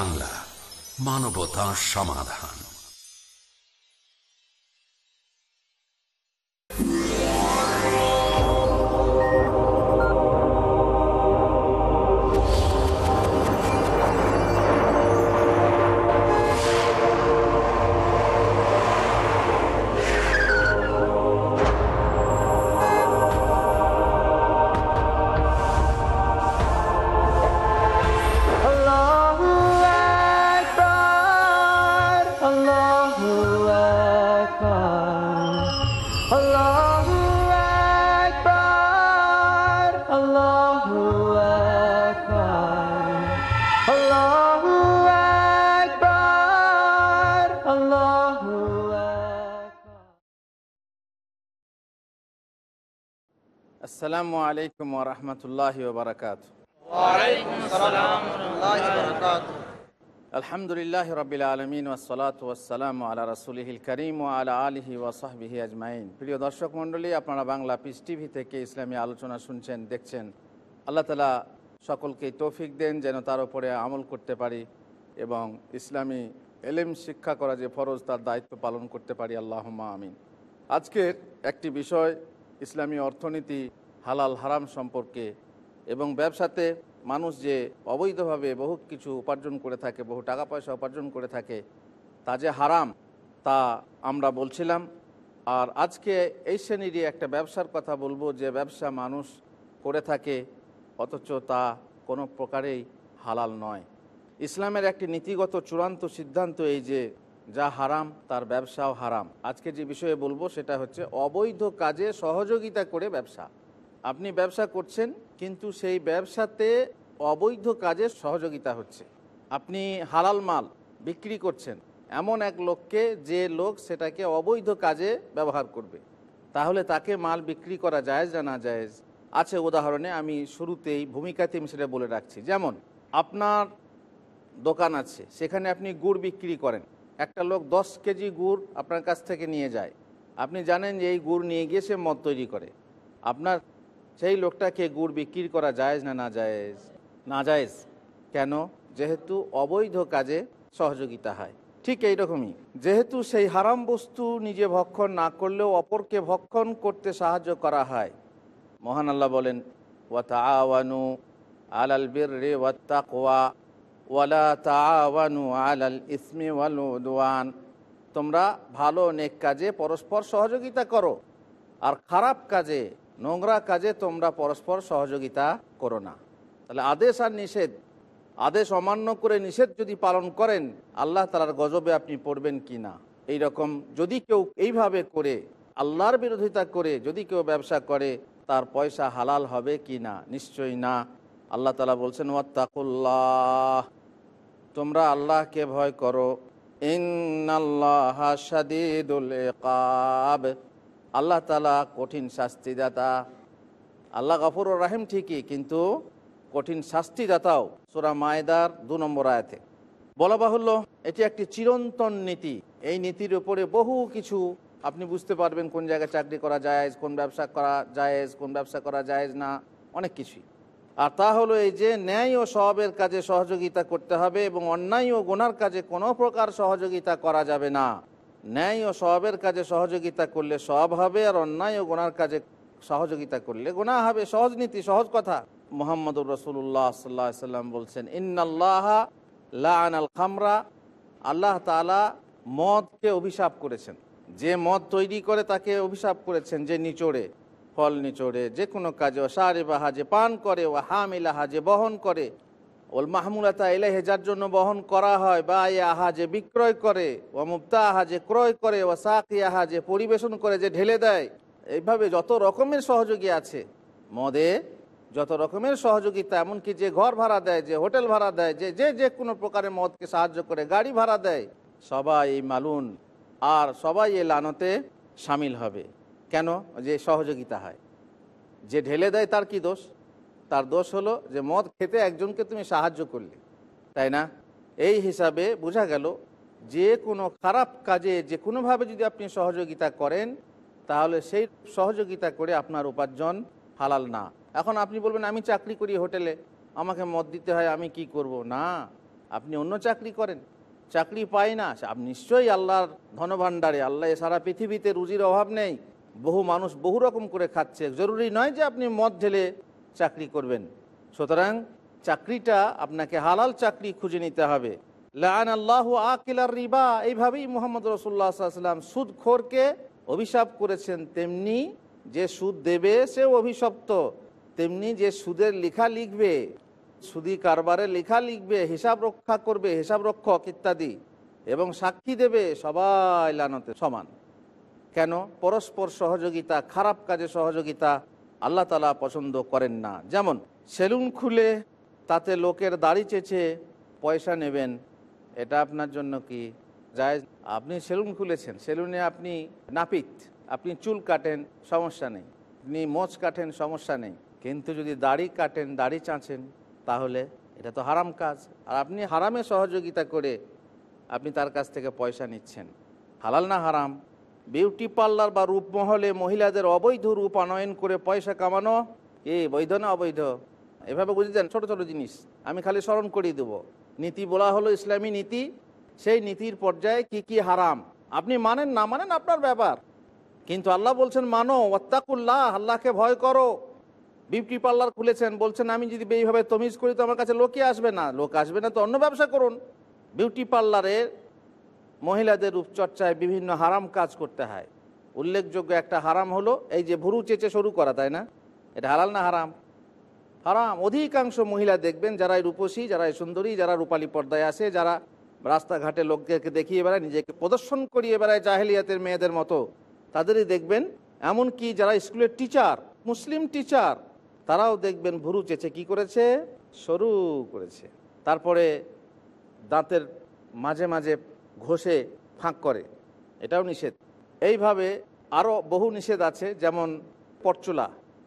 বাংলা মানবতা সমাধান। আসসালামু আলাইকুম ওরহমতুল্লাহ বারকাত আলহামদুলিল্লাহ রবিল আলমিন ওসলাত ওসালাম আলা রসুলহিল করিম ও আলা আলহি ওসাহবিহি আজমাইন। প্রিয় দর্শক মণ্ডলী আপনারা বাংলা পিস টিভি থেকে ইসলামী আলোচনা শুনছেন দেখছেন। আল্লাহ তালা সকলকে তৌফিক দেন যেন তার উপরে আমল করতে পারি এবং ইসলামী এলেম শিক্ষা করা যে ফরজ তার দায়িত্ব পালন করতে পারি। আল্লাহ আমিন। আজকের একটি বিষয় ইসলামী অর্থনীতি হালাল হারাম সম্পর্কে এবং ব্যবসাতে মানুষ যে অবৈধভাবে বহু কিছু উপার্জন করে থাকে, বহু টাকা পয়সা উপার্জন করে থাকে, তা যে হারাম, তা আমরা বলছিলাম। আর আজকে এই শ্রেণীরই একটা ব্যবসার কথা বলব, যে ব্যবসা মানুষ করে থাকে, অথচ তা কোনো প্রকারেই হালাল নয়। ইসলামের একটি নীতিগত চূড়ান্ত সিদ্ধান্ত এই যে, যা হারাম, তার ব্যবসাও হারাম। আজকে যে বিষয়ে বলব, সেটা হচ্ছে অবৈধ কাজে সহযোগিতা করে ব্যবসা। আপনি ব্যবসা করছেন, কিন্তু সেই ব্যবসাতে অবৈধ কাজের সহযোগিতা হচ্ছে। আপনি হালাল মাল বিক্রি করছেন, এমন এক লোককে যে লোক সেটাকে অবৈধ কাজে ব্যবহার করবে। তাহলে তাকে মাল বিক্রি করা জায়েজ না না আছে উদাহরণে, আমি শুরুতেই ভূমিকাতে আমি সেটা বলে রাখছি। যেমন, আপনার দোকান আছে, সেখানে আপনি গুড় বিক্রি করেন। একটা লোক দশ কেজি গুড় আপনার কাছ থেকে নিয়ে যায়। আপনি জানেন যে এই গুড় নিয়ে গিয়ে সে মদ তৈরি করে। আপনার সেই লোকটাকে গুড় বিক্রি করা জায়েজ না না জায়েজ? না জায়েজ। কেন? যেহেতু অবৈধ কাজে সহযোগিতা হয়। ঠিক এইরকমই। যেহেতু সেই হারাম বস্তু নিজে ভক্ষণ না করলেও অপরকে ভক্ষণ করতে সাহায্য করা হয়। মহান আল্লাহ বলেন ওয়াতাওয়ানু আলাল বীর রে ওয়াত্তাকওয়া ওয়ালা তাওয়ানু আলাল ইসমি ওয়াল তোমরা ভালো নেক কাজে পরস্পর সহযোগিতা করো। আর খারাপ কাজে নোংরা কাজে তোমরা পরস্পর সহযোগিতা করো না। তাহলে আদেশ আর নিষেধ, আদেশ অমান্য করে নিষেধ যদি পালন করেন, আল্লাহ তালার গজবে আপনি পড়বেন কি না? এইরকম যদি কেউ এইভাবে করে, আল্লাহর বিরোধিতা করে, যদি কেউ ব্যবসা করে, তার পয়সা হালাল হবে কি না? নিশ্চয়ই না। আল্লাহ তালা বলছেন, ওয়াত্তাকুল্লাহ। তোমরা আল্লাহকে ভয় করো। ইন্নাল্লাহ শাদীদুল ইকাব। আল্লাহ তালা কঠিন শাস্তিদাতা। আল্লাহ গফুর রাহিম ঠিকই, কিন্তু কঠিন শাস্তিদাতাও সুরা মায়দার দু নম্বর আয়াতে। বলা বাহুল্য, এটি একটি চিরন্তন নীতি। এই নীতির উপরে বহু কিছু আপনি বুঝতে পারবেন, কোন জায়গায় চাকরি করা জায়েজ, কোন ব্যবসা করা জায়েজ, কোন ব্যবসা করা জায়েজ না, অনেক কিছুই। আর তা হলো এই যে, ন্যায় ও সবের কাজে সহযোগিতা করতে হবে এবং অন্যায় ও গোনার কাজে কোনো প্রকার সহযোগিতা করা যাবে না। ন্যায় ও সবের কাজে সহযোগিতা করলে সব হবে আর অন্যায় ও গোনার কাজে সহযোগিতা করলে গোনা হবে। সহজ নীতি, সহজ কথা। মোহাম্মদুর রসুল্লাহ সাল্লাহ সাল্লাম বলছেন, ইন্নাল্লাহ লাল খামরা। আল্লাহ তালা মদকে অভিশাপ করেছেন। যে মদ তৈরি করে তাকে অভিশাপ করেছেন যে নিচড়ে, ফল নিচড়ে, যে কোনো কাজে সারে বাহা যে পান করে, ও হামিলাহা যে বহন করে ওল মাহমুলাতা এলেহে যার জন্য বহন করা হয় বা এ আহা যে বিক্রয় করে ও মুক্তা আহা যে ক্রয় করে ও সাকি আহা যে পরিবেশন করে, যে ঢেলে দেয়। এইভাবে যত রকমের সহযোগী আছে, মদে যত রকমের সহযোগিতা এমনকি যে ঘর ভাড়া দেয়, যে হোটেল ভাড়া দেয়, যে যে যে কোনো প্রকারের মদকে সাহায্য করে, গাড়ি ভাড়া দেয়, সবাই এই মালুন, আর সবাই এই লানতে সামিল হবে। কেন? যে সহযোগিতা হয়। যে ঢেলে দেয়, তার কি দোষ? তার দোষ হলো যে মদ খেতে একজনকে তুমি সাহায্য করলে, তাই না? এই হিসাবে বোঝা গেল যে কোনো খারাপ কাজে যে কোনোভাবে যদি আপনি সহযোগিতা করেন, তাহলে সেই সহযোগিতা করে আপনার উপার্জন হালাল না। এখন আপনি বলবেন, আমি চাকরি করি হোটেলে, আমাকে মদ দিতে হয়, আমি কি করব? না, আপনি অন্য চাকরি করেন। চাকরি পায় না আপনি নিশ্চয়ই আল্লাহর ধনভাণ্ডারে, আল্লাহ সারা পৃথিবীতে রুজির অভাব নেই। বহু মানুষ বহু রকম করে খাচ্ছে। জরুরি নয় যে আপনি মদ ঢেলে চাকরি করবেন। সুতরাং চাকরিটা আপনাকে হালাল চাকরি খুঁজে নিতে হবে। লান আল্লাহ আকিলার রিবা, এইভাবেই মোহাম্মদ রসুল্লাহ সাল্লাম সুদখোরকে অভিশাপ করেছেন। তেমনি যে সুদ দেবে, সেও অভিশপ্ত। তেমনি যে সুদের লেখা লিখবে, সুদি কারবারে লেখা লিখবে, হিসাব রক্ষা করবে, হিসাব রক্ষক ইত্যাদি, এবং সাক্ষী দেবে, সবাই লানতে সমান। কেন? পরস্পর সহযোগিতা, খারাপ কাজে সহযোগিতা আল্লাহ তালা পছন্দ করেন না। যেমন, সেলুন খুলে তাতে লোকের দাড়ি চেঁচে পয়সা নেবেন, এটা আপনার জন্য কি যায় আপনি সেলুন খুলেছেন, সেলুনে আপনি নাপিত, আপনি চুল কাটেন, সমস্যা নেই। আপনি মোচ কাটেন, সমস্যা নেই। কিন্তু যদি দাড়ি কাটেন, দাড়ি চাঁচেন, তাহলে এটা তো হারাম কাজ। আর আপনি হারামে সহযোগিতা করে আপনি তার কাছ থেকে পয়সা নিচ্ছেন। হালাল না হারাম? বিউটি পার্লার বা রূপমহলে মহিলাদের অবৈধ রূপ আনয়ন করে পয়সা কামানো? এ, বৈধ না অবৈধ? এভাবে বুঝে যান ছোট ছোট জিনিস। আমি খালি স্মরণ করিয়ে দেবো। নীতি বলা হলো ইসলামী নীতি। সেই নীতির পর্যায়ে কি কি হারাম? আপনি মানেন না মানেন আপনার ব্যাপার। কিন্তু আল্লাহ বলছেন, মানো ওত্তাকুল্লাহ আল্লাহকে ভয় করো। বিউটি পার্লার খুলেছেন, বলছেন, আমি যদি এইভাবে তমিজ করি, তো আমার কাছে লোকে আসবে না। লোক আসবে না, তো অন্য ব্যবসা করুন। বিউটি পার্লারের মহিলাদের রূপচর্চায় বিভিন্ন হারাম কাজ করতে হয়। উল্লেখযোগ্য একটা হারাম হলো এই যে ভুরু চেচে শুরু করা, তাই না? এটা হালাল না হারাম? হারাম। অধিকাংশ মহিলা দেখবেন যারা এই রূপসী, যারা সুন্দরী, যারা রূপালী পর্দায় আসে, যারা রাস্তাঘাটে লোকদেরকে দেখিয়ে বেড়ায়, নিজেকে প্রদর্শন করিয়ে বেড়ায় জাহেলিয়াতের মেয়েদের মতো, তাদেরই দেখবেন। এমনকি যারা স্কুলের টিচার, মুসলিম টিচার, তারাও দেখবেন ভুরু চেচে কি করেছে? সরু করেছে। তারপরে দাঁতের মাঝে মাঝে ঘষে ফাঁক করে। এটাও নিষেধ। এইভাবে আরও বহু নিষেধ আছে, যেমন পরচুলা।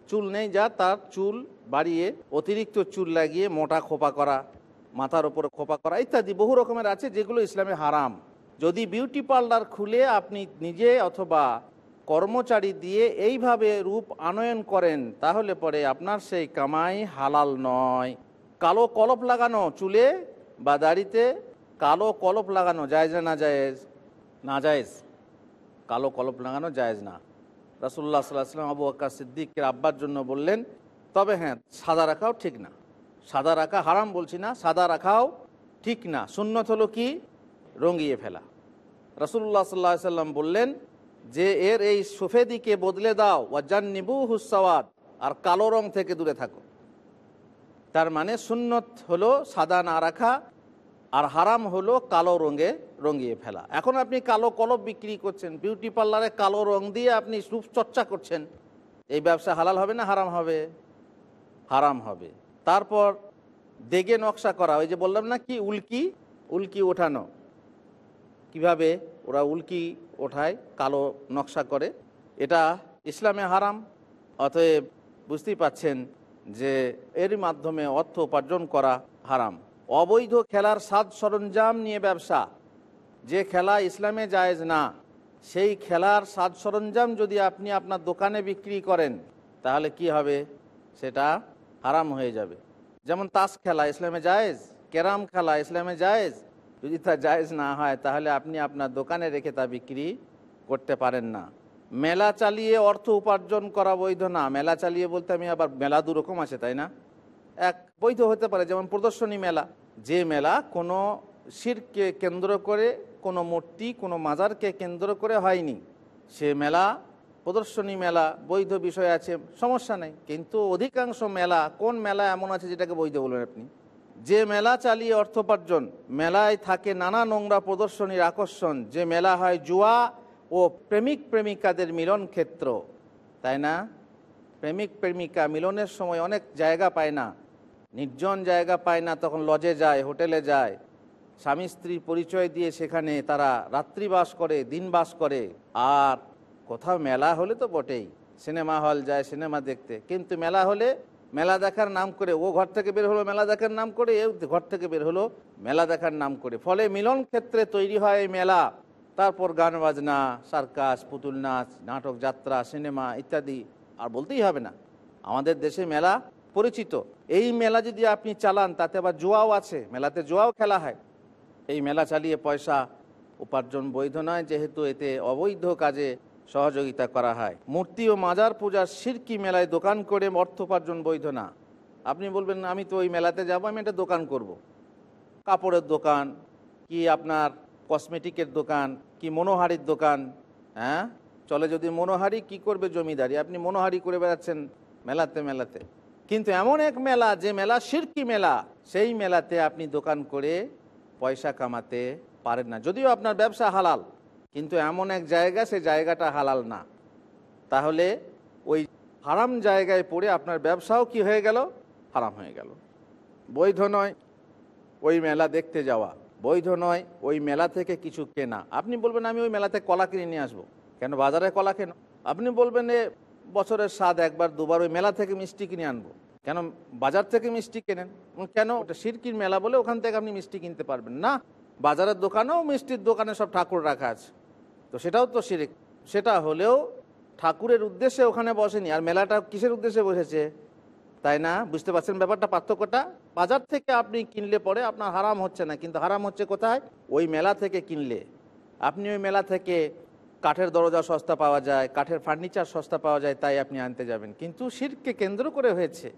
চুল নেই যা, তার চুল বাড়িয়ে অতিরিক্ত চুল লাগিয়ে মোটা খোপা করা, মাথার ওপরে খোপা করা ইত্যাদি বহু রকমের আছে যেগুলো ইসলামে হারাম। যদি বিউটি পার্লার খুলে আপনি নিজে অথবা কর্মচারী দিয়ে এইভাবে রূপ আনয়ন করেন, তাহলে পরে আপনার সেই কামাই হালাল নয়। কালো কলপ লাগানো চুলে বা দাড়িতে কালো কলপ লাগানো জায়জ না না না জায়েজ। কালো কলপ লাগানো জায়েজ না। রাসুল্লাহ সাল্লাহ সাল্লাম আবু আক্কা সিদ্দিকের আব্বার জন্য বললেন, তবে হ্যাঁ সাদা রাখাও ঠিক না। সাদা রাখা হারাম বলছি না, সাদা রাখাও ঠিক না। সুন্নত হলো কি? রঙিয়ে ফেলা। রাসুল্লাহ সাল্লাহ সাল্লাম বললেন, যে এর এই সুফেদিকে বদলে দাও ওয়াজান নিবু হুসাওয়াদ আর কালো রং থেকে দূরে থাকো। তার মানে সুন্নত হলো সাদা না রাখা আর হারাম হলো কালো রঙে রঙিয়ে ফেলা। এখন আপনি কালো কলব বিক্রি করছেন বিউটি পার্লারে কালো রং দিয়ে আপনি রূপচর্চা করছেন, এই ব্যবসা হালাল হবে না হারাম হবে? হারাম হবে। তারপর দেগে নকশা করা, ওই যে বললাম না কি উল্কি? উল্কি ওঠানো। কীভাবে ওরা উল্কি ওঠায়, কালো নকশা করে? এটা ইসলামে হারাম। অতএব বুঝতেই পাচ্ছেন যে এর মাধ্যমে অর্থ উপার্জন করা হারাম। অবৈধ খেলার সাজ সরঞ্জাম নিয়ে ব্যবসা। যে খেলা ইসলামে জায়েজ না, সেই খেলার সাজ সরঞ্জাম যদি আপনি আপনার দোকানে বিক্রি করেন, তাহলে কি হবে? সেটা হারাম হয়ে যাবে। যেমন তাস খেলা ইসলামে জায়েজ, ক্যারাম খেলা ইসলামে জায়েজ, যদি তা জায়েজ না হয়, তাহলে আপনি আপনার দোকানে রেখে তা বিক্রি করতে পারেন না। মেলা চালিয়ে অর্থ উপার্জন করা বৈধ না। মেলা চালিয়ে বলতে আমি আবার মেলা দু রকম আছে, তাই না? এক বৈধ হতে পারে, যেমন প্রদর্শনী মেলা। যে মেলা কোনো শিরকে কেন্দ্র করে, কোনো মূর্তি, কোনো মাজারকে কেন্দ্র করে হয়নি। সে মেলা, প্রদর্শনী মেলা, বৈধ বিষয় আছে, সমস্যা নেই। কিন্তু অধিকাংশ মেলা, কোন মেলা এমন আছে যেটাকে বৈধ বলবেন আপনি? যে মেলা চালিয়ে অর্থোপার্জন মেলায় থাকে নানা নোংরা প্রদর্শনীর আকর্ষণ। যে মেলা হয় জুয়া ও প্রেমিক প্রেমিকাদের মিলন ক্ষেত্র। তাই না? প্রেমিক প্রেমিকা মিলনের সময় অনেক জায়গা পায় না। নির্জন জায়গা পায় না, তখন লজে যায়, হোটেলে যায়। স্বামী স্ত্রী পরিচয় দিয়ে সেখানে তারা রাত্রিবাস করে, দিন বাস করে। আর কোথাও মেলা হলে তো বটেই। সিনেমা হল যায়, সিনেমা দেখতে। কিন্তু মেলা হলে মেলা দেখার নাম করে, ও ঘর থেকে বের হলো, মেলা দেখার নাম করে, এ ঘর থেকে বের হলো, মেলা দেখার নাম করে। ফলে মিলন ক্ষেত্রে তৈরি হয় এই মেলা। তারপর গান বাজনা, সার্কাস, পুতুল নাচ, নাটক যাত্রা, সিনেমা ইত্যাদি। আর বলতেই হবে না। আমাদের দেশে মেলা পরিচিত। এই মেলা যদি আপনি চালান, তাতে আবার জোয়াও আছে। মেলাতে জোয়াও খেলা হয়। এই মেলা চালিয়ে পয়সা উপার্জন বৈধ নয়, যেহেতু এতে অবৈধ কাজে সহযোগিতা করা হয়। মূর্তি ও মাজার পূজার সিরকি মেলায় দোকান করে অর্থ উপার্জন বৈধ না। আপনি বলবেন, আমি তো ওই মেলাতে যাব, আমি একটা দোকান করব। কাপড়ের দোকান, কি আপনার কসমেটিকের দোকান, কি মনোহারির দোকান হ্যাঁ? চলে যদি মনোহারি, কি করবে জমিদারি? আপনি মনোহারি করে বেড়াচ্ছেন মেলাতে মেলাতে। কিন্তু এমন এক মেলা, যে মেলা সিরকি মেলা, সেই মেলাতে আপনি দোকান করে পয়সা কামাতে পারেন না। যদিও আপনার ব্যবসা হালাল, কিন্তু এমন এক জায়গা, সে জায়গাটা হালাল না। তাহলে ওই হারাম জায়গায় পড়ে আপনার ব্যবসাও কি হয়ে গেল? হারাম হয়ে গেল। বৈধ নয় ওই মেলা দেখতে যাওয়া। বৈধ নয় ওই মেলা থেকে কিছু কেনা। আপনি বলবেন, আমি ওই মেলাতে কলা কিনে নিয়ে আসব। কেন, বাজারে কলা কেন? আপনি বলবেন, এ বছরের স্বাদ একবার, দুবার ওই মেলা থেকে মিষ্টি কিনে আনব। কেন বাজার থেকে মিষ্টি কেনেন? কেন ওটা সিরকির মেলা বলে ওখান থেকে আপনি মিষ্টি কিনতে পারবেন? না, বাজারের দোকানেও মিষ্টির দোকানে সব ঠাকুর রাখা আছে। তো সেটাও তো শিরিক সেটা হলেও ঠাকুরের উদ্দেশ্যে ওখানে বসেনি। আর মেলাটা কিসের উদ্দেশ্যে বসেছে? তাই না? বুঝতে পারছেন ব্যাপারটা, পার্থক্যটা? বাজার থেকে আপনি কিনলে পরে আপনার হারাম হচ্ছে না, কিন্তু হারাম হচ্ছে কোথায়? ওই মেলা থেকে কিনলে। আপনি ওই মেলা থেকে কাঠের দরজা সস্তা পাওয়া যায়, কাঠের ফার্নিচার সস্তা পাওয়া যায়, তাই আপনি আনতে যাবেন। কিন্তু শিরকে কেন্দ্র করে হয়েছে।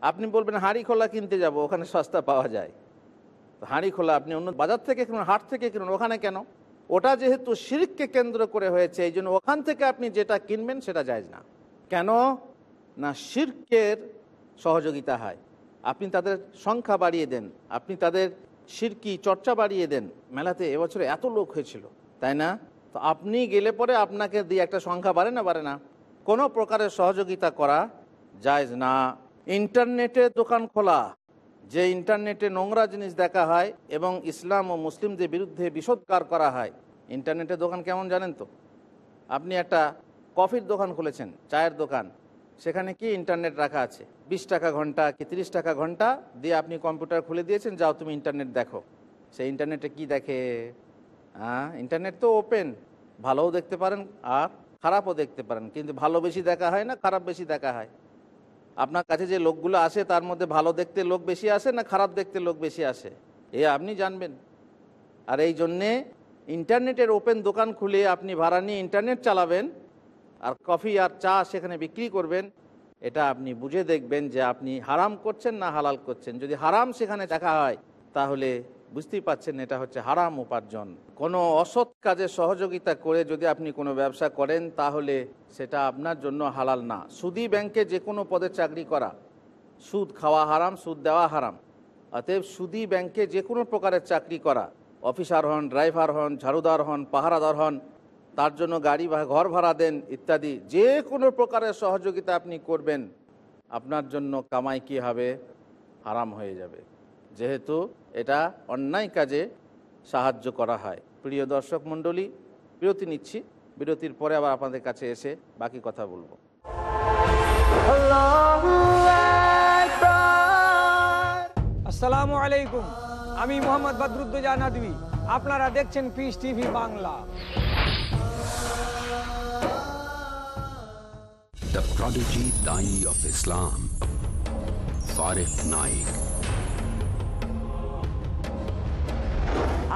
আপনি বলবেন, হাঁড়ি খোলা কিনতে যাব, ওখানে সস্তা পাওয়া যায়। হাঁড়ি খোলা, আপনি অন্য বাজার থেকে কিনুন, হাট থেকে কিনুন, ওখানে কেন? ওটা যেহেতু শিরককে কেন্দ্র করে হয়েছে, এই জন্য ওখান থেকে আপনি যেটা কিনবেন, সেটা যায় না। কেন? না শিরকের সহযোগিতা হয়। আপনি তাদের সংখ্যা বাড়িয়ে দেন, আপনি তাদের শিরকি চর্চা বাড়িয়ে দেন। মেলাতে এবছরে এত লোক হয়েছিল, তাই না? তো আপনি গেলে পরে আপনাকে দিয়ে একটা সংখ্যা বাড়ে না বাড়ে না? কোনো প্রকারের সহযোগিতা করা যায় না। ইন্টারনেটে দোকান খোলা, যে ইন্টারনেটে নোংরা জিনিস দেখা হয় এবং ইসলাম ও মুসলিমদের বিরুদ্ধে বিষোদ্গার করা হয় ইন্টারনেটে দোকান কেমন জানেন তো? আপনি একটা কফির দোকান খুলেছেন, চায়ের দোকান, সেখানে কি ইন্টারনেট রাখা আছে? বিশ টাকা ঘণ্টা কি তিরিশ টাকা ঘণ্টা? দিয়ে আপনি কম্পিউটার খুলে দিয়েছেন, যাও তুমি ইন্টারনেট দেখো। সেই ইন্টারনেটে কি দেখে? হ্যাঁ ইন্টারনেট তো ওপেন ভালোও দেখতে পারেন আর খারাপও দেখতে পারেন। কিন্তু ভালো বেশি দেখা হয় না, খারাপ বেশি দেখা হয়। আপনার কাছে যে লোকগুলো আসে, তার মধ্যে ভালো দেখতে লোক বেশি আসে না খারাপ দেখতে লোক বেশি আসে? এ আপনি জানবেন। আর এই জন্যে ইন্টারনেটের ওপেন দোকান খুলে আপনি ভাড়া নিয়ে ইন্টারনেট চালাবেন আর কফি আর চা সেখানে বিক্রি করবেন, এটা আপনি বুঝে দেখবেন যে আপনি হারাম করছেন না হালাল করছেন। যদি হারাম সেখানে দেখা হয়, তাহলে বুঝতেই পাচ্ছেন, এটা হচ্ছে হারাম উপার্জন। কোনো অসৎ কাজে সহযোগিতা করে যদি আপনি কোনো ব্যবসা করেন, তাহলে সেটা আপনার জন্য হালাল না। সুদি ব্যাংকে যে কোনো পদে চাকরি করা। সুদ খাওয়া হারাম, সুদ দেওয়া হারাম। অতএব সুদি ব্যাংকে যে কোনো প্রকারের চাকরি করা। অফিসার হন, ড্রাইভার হন, ঝাড়ুদার হন, পাহারাদার হন, তার জন্য গাড়ি বা ঘর ভাড়া দেন ইত্যাদি। যে কোনো প্রকারের সহযোগিতা আপনি করবেন, আপনার জন্য কামাই কি হবে? হারাম হয়ে যাবে। যেহেতু এটা অন্যায় কাজে সাহায্য করা হয় প্রিয় দর্শক মণ্ডলী বিরতি নিচ্ছি বিরতির পরে আবার আপনাদের কাছে এসে বাকি কথা বলব. আসসালামু আলাইকুম আমি মোহাম্মদ বদরুদ্দোজা নদী আপনারা দেখছেন Peace TV Bangla The prodigy Dai of Islam. Farid Naik.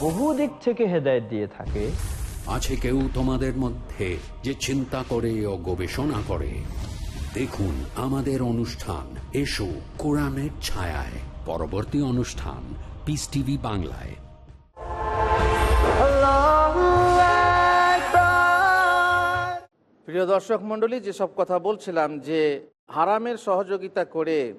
বহু দিক থেকে হেদায়েত দিয়ে থাকে। আছে কেউ তোমাদের মধ্যে যে চিন্তা করে ও গবেষণা করে? দেখুন আমাদের অনুষ্ঠান এসো কোরআনের ছায়ায়। পরবর্তী অনুষ্ঠান পিস টিভি বাংলায়। প্রিয় দর্শক মণ্ডলী যেসব কথা বলছিলাম যে হারামের সহযোগিতা করে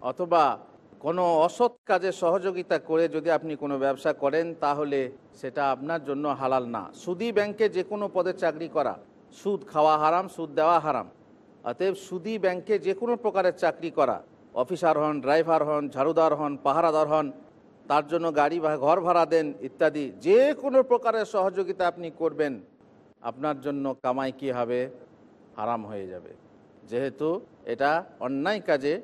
অথবা কোনো অসৎ কাজে সহযোগিতা করে যদি আপনি কোনো ব্যবসা করেন, তাহলে সেটা আপনার জন্য হালাল না। সুদি ব্যাংকে যে কোনো পদে চাকরি করা, সুদ খাওয়া হারাম, সুদ দেওয়া হারাম। অতএব সুদি ব্যাংকে যে কোনো প্রকারের চাকরি করা, অফিসার হন, ড্রাইভার হন, ঝাড়ুদার হন, পাহারাদার হন, তার জন্য গাড়ি বা ঘর ভাড়া দেন ইত্যাদি, যে কোনো প্রকারের সহযোগিতা আপনি করবেন, আপনার জন্য কামাই কি হবে? হারাম হয়ে যাবে। যেহেতু এটা অন্যায় কাজে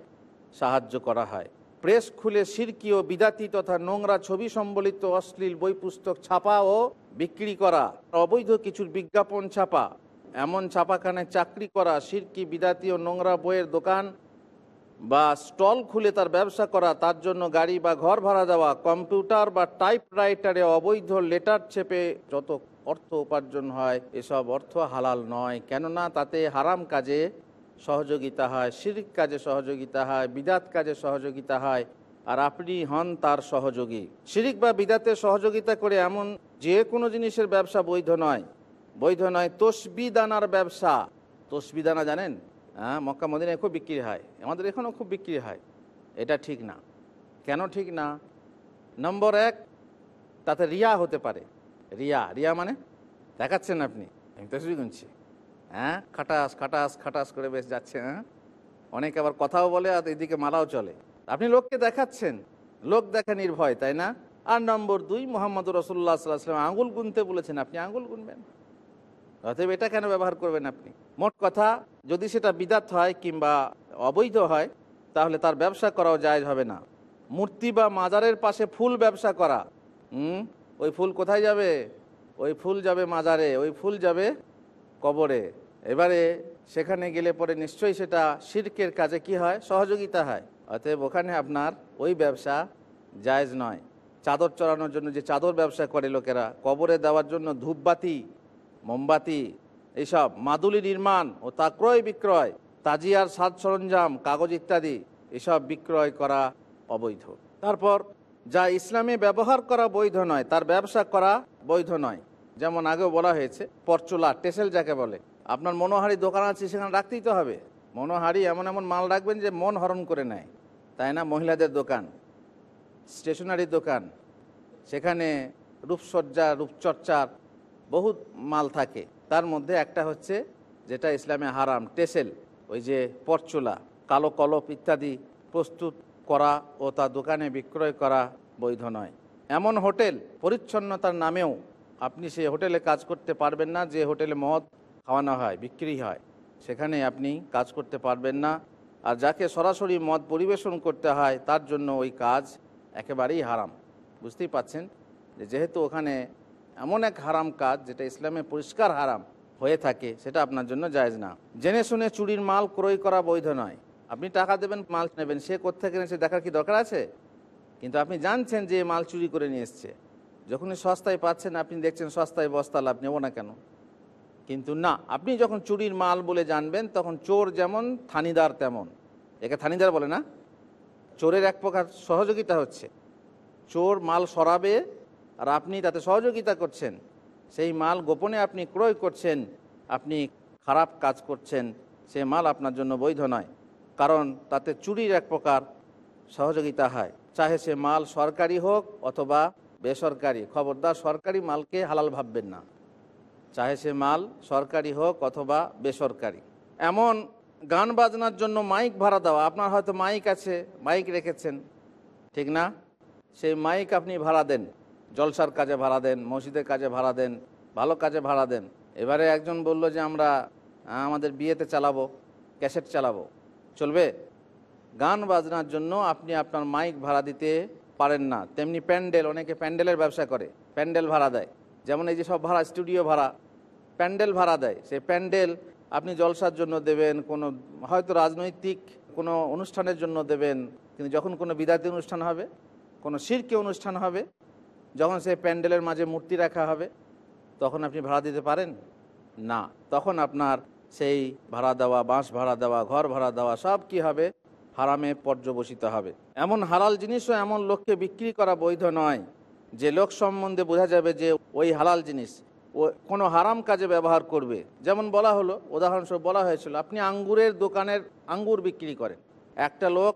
সাহায্য করা হয়। প্রেস খুলে সিরকি ও বিদাতি তথা নোংরা ছবি সম্বলিত অশ্লীল বই পুস্তক ছাপা ও বিক্রি করা। অবৈধ কিছুর বিজ্ঞাপন ছাপা। এমন ছাপাখানায় চাকরি করা সিরকি, বিদাতি ও নোংরা বইয়ের দোকান বা স্টল খুলে তার ব্যবসা করা, তার জন্য গাড়ি বা ঘর ভাড়া দেওয়া, কম্পিউটার বা টাইপরাইটারে অবৈধ লেটার ছেপে যত অর্থ উপার্জন হয়, এসব অর্থ হালাল নয়। কেননা তাতে হারাম কাজে সহযোগিতা হয়, শিরিক কাজে সহযোগিতা হয়, বিদাত কাজে সহযোগিতা হয়, আর আপনি হন তার সহযোগী। শিরিক বা বিদাতে সহযোগিতা করে এমন যে কোনো জিনিসের ব্যবসা বৈধ নয়। বৈধ নয় তসবি দানার ব্যবসা। তসবি দানা জানেন? হ্যাঁ মক্কা মদিনায় খুব বিক্রি হয়। আমাদের এখানেও খুব বিক্রি হয়। এটা ঠিক না। কেন ঠিক না? নম্বর এক, তাতে রিয়া হতে পারে। রিয়া রিয়া মানে? দেখাচ্ছেন আপনি। আমি তসবি গুনছি। হ্যাঁ? খাটাস খাটাস খাটাস করে বেশ যাচ্ছে হ্যাঁ? অনেকে আবার কথাও বলে আর এদিকে মালাও চলে। আপনি লোককে দেখাচ্ছেন। লোক দেখা নির্ভয়, তাই না? আর নম্বর দুই, মোহাম্মদ রসুল্লাহ সাল্লাহ সাল্লাম আঙুল গুনতে বলেছেন। আপনি আঙুল গুনবেন। অতএব এটা কেন ব্যবহার করবেন আপনি? মোট কথা, যদি সেটা বিদাত হয় কিংবা অবৈধ হয়, তাহলে তার ব্যবসা করাও জায়জ হবে না। মূর্তি বা মাজারের পাশে ফুল ব্যবসা করা। হুম? ওই ফুল কোথায় যাবে? ওই ফুল যাবে মাজারে, ওই ফুল যাবে কবরে। এবারে সেখানে গেলে পরে নিশ্চয়ই সেটা শিরকের কাজে কি হয়? সহযোগিতা হয়। অতএব ওখানে আপনার ওই ব্যবসা জায়জ নয়। চাদর চড়ানোর জন্য যে চাদর ব্যবসা করে লোকেরা, কবরে দেওয়ার জন্য ধূপবাতি, মোমবাতি, এইসব, মাদুলি নির্মাণ ও তা ক্রয় বিক্রয়, তাজিয়ার সাজ সরঞ্জাম, কাগজ ইত্যাদি, এসব বিক্রয় করা অবৈধ। তারপর, যা ইসলামে ব্যবহার করা বৈধ নয়, তার ব্যবসা করা বৈধ নয়। যেমন আগেও বলা হয়েছে, পরচুলা, টেসেল যাকে বলে। আপনার মনোহারি দোকান আছে, সেখানে রাখতেই তো হবে। মনোহারি এমন এমন মাল রাখবেন যে মন হরণ করে নেয়। তাই না? মহিলাদের দোকান, স্টেশনারি দোকান, সেখানে রূপসজ্জা, রূপচর্চার বহুত মাল থাকে। তার মধ্যে একটা হচ্ছে যেটা ইসলামে হারাম, টেসেল, ওই যে পরচুলা, কালো কলপ ইত্যাদি প্রস্তুত করা ও তা দোকানে বিক্রয় করা বৈধ নয়। এমন হোটেল, পরিচ্ছন্নতার নামেও আপনি সেই হোটেলে কাজ করতে পারবেন না, যে হোটেলে মদ খাওয়ানো হয়, বিক্রি হয়, সেখানে আপনি কাজ করতে পারবেন না। আর যাকে সরাসরি মদ পরিবেশন করতে হয়, তার জন্য ওই কাজ একেবারেই হারাম। বুঝতেই পাচ্ছেন? যে যেহেতু ওখানে এমন এক হারাম কাজ, যেটা ইসলামে পরিষ্কার হারাম হয়ে থাকে, সেটা আপনার জন্য জায়জ না। জেনে শুনে চুরির মাল ক্রয় করা বৈধ নয়। আপনি টাকা দেবেন, মাল নেবেন, সে কোথেকে সে দেখার কি দরকার আছে? কিন্তু আপনি জানছেন যে মাল চুরি করে নিয়ে এসছে। যখনই সস্তায় পাচ্ছেন, আপনি দেখছেন সস্তায় বস্তা, লাভ নেব না কেন? কিন্তু না, আপনি যখন চুরির মাল বলে জানবেন, তখন চোর যেমন, থানিদার তেমন। একে থানিদার বলে না? চোরের এক প্রকার সহযোগিতা হচ্ছে। চোর মাল সরাবে আর আপনি তাতে সহযোগিতা করছেন। সেই মাল গোপনে আপনি ক্রয় করছেন, আপনি খারাপ কাজ করছেন, সে মাল আপনার জন্য বৈধ নয়। কারণ তাতে চুরির এক প্রকার সহযোগিতা হয়। চাহে সে মাল সরকারি হোক অথবা বেসরকারি। খবরদার সরকারি মালকে হালাল ভাববেন না। চাহে সে মাল, সরকারি হোক অথবা বেসরকারি। এমন গান বাজনার জন্য মাইক ভাড়া দেওয়া, আপনার হয়তো মাইক আছে, মাইক রেখেছেন, ঠিক না? সেই মাইক আপনি ভাড়া দেন, জলসার কাজে ভাড়া দেন, মসজিদের কাজে ভাড়া দেন, ভালো কাজে ভাড়া দেন। এবারে একজন বলল যে, আমরা, আমাদের বিয়েতে চালাবো, ক্যাসেট চালাবো। চলবে? গান বাজনার জন্য আপনি আপনার মাইক ভাড়া দিতে পারেন না। তেমনি প্যান্ডেল, অনেকে প্যান্ডেলের ব্যবসা করে, প্যান্ডেল ভাড়া দেয়। যেমন এই যে সব ভাড়া, স্টুডিও ভাড়া প্যান্ডেল ভাড়া দেয়। সেই প্যান্ডেল আপনি জলসার জন্য দেবেন, কোনো হয়তো রাজনৈতিক কোনো অনুষ্ঠানের জন্য দেবেন, কিন্তু যখন কোনো বিদাতি অনুষ্ঠান হবে, কোনো শিরকে অনুষ্ঠান হবে, যখন সেই প্যান্ডেলের মাঝে মূর্তি রাখা হবে, তখন আপনি ভাড়া দিতে পারেন? না। তখন আপনার সেই ভাড়া দেওয়া, বাঁশ ভাড়া দেওয়া, ঘর ভাড়া দেওয়া সব কি হবে? হারামে পর্যবসিত হবে। এমন হালাল জিনিসও এমন লোককে বিক্রি করা বৈধ নয়। যে লোক সম্বন্ধে বোঝা যাবে যে ওই হালাল জিনিস ও কোনো হারাম কাজে ব্যবহার করবে। যেমন বলা হলো, উদাহরণস্বরূপ বলা হয়েছিল, আপনি আঙ্গুরের দোকানের আঙ্গুর বিক্রি করেন। একটা লোক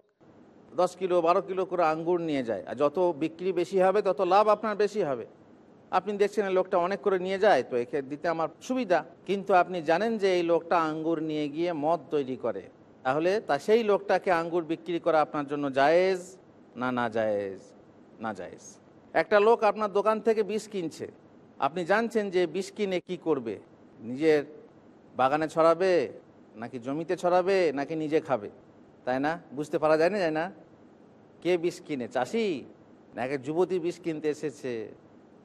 দশ কিলো, বারো কিলো করে আঙ্গুর নিয়ে যায়, আর যত বিক্রি বেশি হবে, তত লাভ আপনার বেশি হবে। আপনি দেখছেন লোকটা অনেক করে নিয়ে যায়, তো একে দিতে আমার সুবিধা। কিন্তু আপনি জানেন যে এই লোকটা আঙ্গুর নিয়ে গিয়ে মদ তৈরি করে। তাহলে তা সেই লোকটাকে আঙ্গুর বিক্রি করা আপনার জন্য জায়েজ না না জায়েজ? না জায়েজ। একটা লোক আপনার দোকান থেকে বিষ কিনছে। আপনি জানছেন যে বিষ কিনে কী করবে? নিজের বাগানে ছড়াবে, নাকি জমিতে ছড়াবে, নাকি নিজে খাবে? তাই না? বুঝতে পারা যায় না যায় না? কে বিষ কিনে? চাষি? না এক যুবতী বিষ কিনতে এসেছে?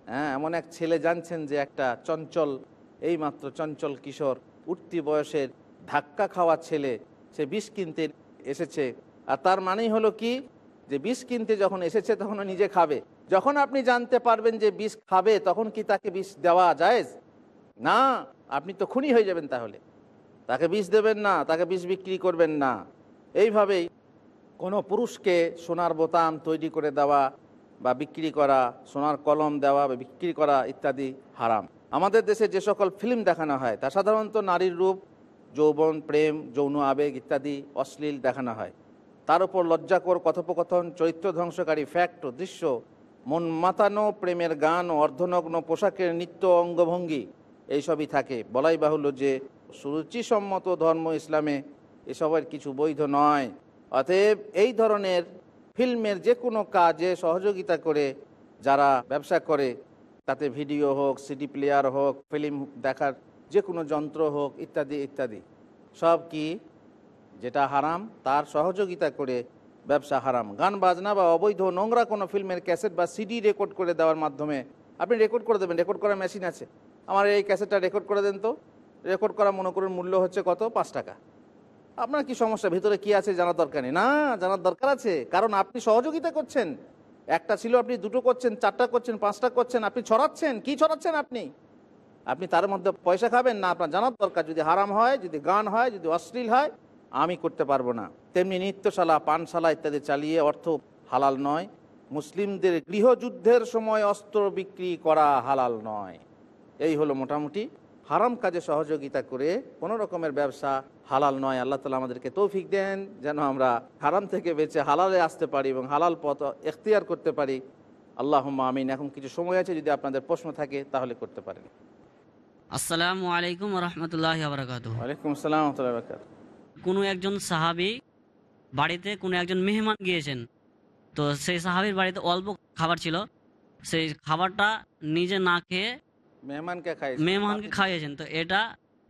হ্যাঁ এমন এক ছেলে জানছেন যে একটা চঞ্চল এই মাত্র চঞ্চল কিশোর, উঠতি বয়সের, ধাক্কা খাওয়া ছেলে, সে বিষ কিনতে এসেছে। আর তার মানেই হলো কি? যে বিষ কিনতে যখন এসেছে, তখন নিজে খাবে। যখন আপনি জানতে পারবেন যে বিষ খাবে, তখন কি তাকে বিষ দেওয়া যায় না, আপনি তো খুনি হয়ে যাবেন তাহলে। তাকে বিষ দেবেন না, তাকে বিষ বিক্রি করবেন না। এইভাবেই কোনো পুরুষকে সোনার বোতাম তৈরি করে দেওয়া বা বিক্রি করা, সোনার কলম দেওয়া বা বিক্রি করা ইত্যাদি হারাম। আমাদের দেশে যে সকল ফিল্ম দেখানো হয়, তা সাধারণত নারীর রূপ, যৌবন, প্রেম, যৌন আবেগ ইত্যাদি অশ্লীল দেখানো হয়। তার উপর লজ্জাকর কথোপকথন, চরিত্র ধ্বংসকারী ফ্যাক্ট ও দৃশ্য মন মাতানো, প্রেমের গান, অর্ধনগ্ন, পোশাকের নিত্য অঙ্গভঙ্গি, এইসবই থাকে। বলাই বাহুল্য যে সুরুচিসম্মত ধর্ম ইসলামে এসবের কিছু বৈধ নয়। অতএব এই ধরনের ফিল্মের যে কোনো কাজে সহযোগিতা করে যারা ব্যবসা করে, তাতে ভিডিও হোক, সিডি প্লেয়ার হোক, ফিল্ম দেখার যে কোনো যন্ত্র হোক, ইত্যাদি ইত্যাদি। সব কি যেটা হারাম, তার সহযোগিতা করে ব্যবসা হারাম। গান, বাজনা বা অবৈধ নোংরা কোনো ফিল্মের ক্যাসেট বা সিডি রেকর্ড করে দেওয়ার মাধ্যমে, আপনি রেকর্ড করে দেবেন, রেকর্ড করার মেশিন আছে। আমার এই ক্যাসেটটা রেকর্ড করে দেন তো। রেকর্ড করা, মনে করুন, মূল্য হচ্ছে কত? পাঁচ টাকা। আপনার কি সমস্যা? ভিতরে কি আছে জানার দরকার নেই। না, জানার দরকার আছে। কারণ আপনি সহযোগিতা করছেন। একটা ছিল, আপনি দুটো করছেন, চারটা করছেন, পাঁচটা করছেন, আপনি ছড়াচ্ছেন। কি ছড়াচ্ছেন আপনি? আপনি তার মধ্যে পয়সা খাবেন না, আপনার জানার দরকার। যদি হারাম হয়, যদি গান হয়, যদি অশ্লীল হয় আমি করতে পারব না। তেমনি নৃত্যশালা পানশালা ইত্যাদি চালিয়ে অর্থ হালাল নয়। মুসলিমদের গৃহযুদ্ধের সময় অস্ত্র বিক্রি করা হালাল নয়। এই হলো মোটামুটি। হারাম কাজে সহযোগিতা করে কোনো রকমের ব্যবসা হালাল নয়। আল্লাহ তালা আমাদেরকে তৌফিক দেন যেন আমরা হারাম থেকে বেঁচে হালালে আসতে পারি এবং হালাল পথ এখতিয়ার করতে পারি। আল্লাহ আমিন। এখন কিছু সময় আছে যদি আপনাদের প্রশ্ন থাকে তাহলে করতে পারেন। আসসালামু আলাইকুম রহমতুল্লাহ ওয়ালাইকুম আসসালাম। কোনো একজন সাহাবি বাড়িতে কোনো একজন মেহমান গিয়েছেন। তো সেই সাহাবির বাড়িতে অল্প খাবার ছিল। সেই খাবারটা নিজে না খেয়ে মেহমানকে খাই মেহমানকে খাইয়েছেন। তো এটা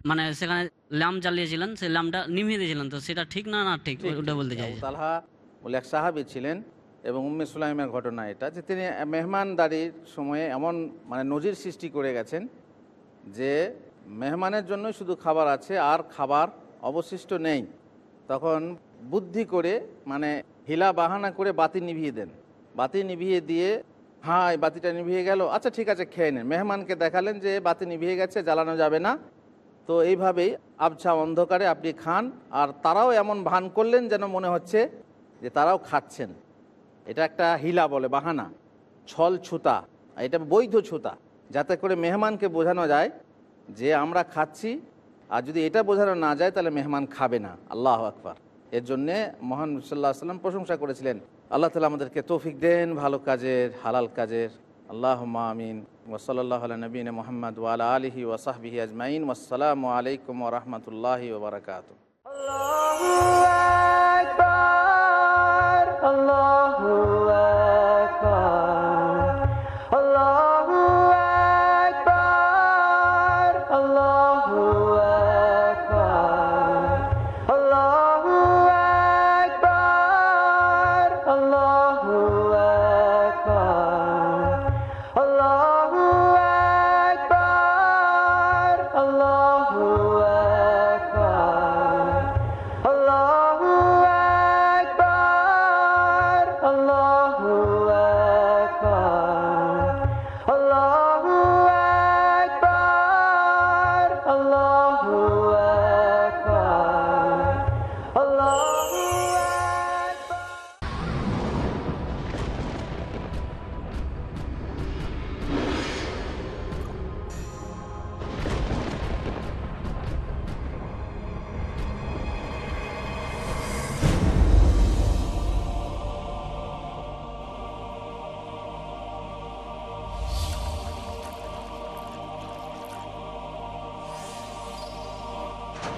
মানে সেখানে ল্যাম্প জ্বালিয়েছিলেন সেই ল্যাম্পটা নিভিয়ে দিয়েছিলেন। তো সেটা ঠিক না না ঠিক ওটা বলতে চাই তালহা বলে এক সাহাবি ছিলেন এবং উম্মে সুলাইমের ঘটনা এটা যে তিনি মেহমানদারির সময়ে এমন মানে নজির সৃষ্টি করে গেছেন যে মেহমানের জন্য শুধু খাবার আছে আর খাবার অবশিষ্ট নেই। তখন বুদ্ধি করে মানে হিলা বাহানা করে বাতি নিভিয়ে দেন। বাতি নিভিয়ে দিয়ে হ্যাঁ বাতিটা নিভিয়ে গেল। আচ্ছা ঠিক আছে, খেয়ে নেন। মেহমানকে দেখালেন যে বাতি নিভিয়ে গেছে, জ্বালানো যাবে না। তো এইভাবেই আবছা অন্ধকারে আপনি খান, আর তারাও এমন ভান করলেন যেন মনে হচ্ছে যে তারাও খাচ্ছেন। এটা একটা হিলা বলে, বাহানা। ছল ছুতা। এটা বৈধ ছুতা। যাতে করে মেহমানকে বোঝানো যায় যে আমরা খাচ্ছি আর যদি এটা বোঝানো না যায়, তাহলে মেহমান খাবে না। আল্লাহ আকবার। এর জন্যে মহান সাল্লাহ সাল্লাম প্রশংসা করেছিলেন, আল্লাহ তালা আমাদেরকে তৌফিক দেন, ভালো কাজের, হালাল কাজের। আল্লাহ আমিন। ওসলাল্লাহ নবীন মোহাম্মদ ওয়ালা আলহি ওসাহবিহি আজমাইন। আসসালামু আলাইকুম রহমতুল্লাহি ওবরাকাত